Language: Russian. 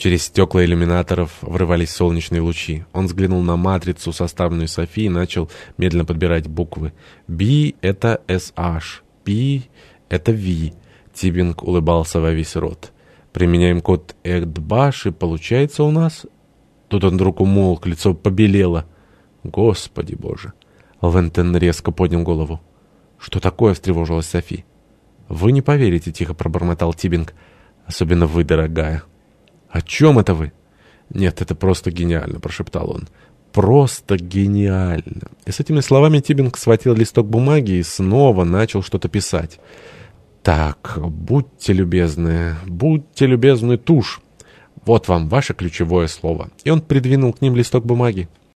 Через стекла иллюминаторов врывались солнечные лучи. Он взглянул на матрицу, составленную Софи, и начал медленно подбирать буквы. «B» — это «SH», «P» — это «V». Тибинг улыбался во весь рот. «Применяем код «Эдбаш», и получается у нас...» Тут он вдруг умолк, лицо побелело. «Господи боже!» Лентон резко поднял голову. «Что такое?» — встревожилась Софи. «Вы не поверите», — тихо пробормотал Тибинг. «Особенно вы, дорогая». «О чем это вы?» «Нет, это просто гениально», — прошептал он. «Просто гениально!» И с этими словами Тибинг схватил листок бумаги и снова начал что-то писать. «Так, будьте любезны, будьте любезны, тушь. Вот вам ваше ключевое слово». И он придвинул к ним листок бумаги.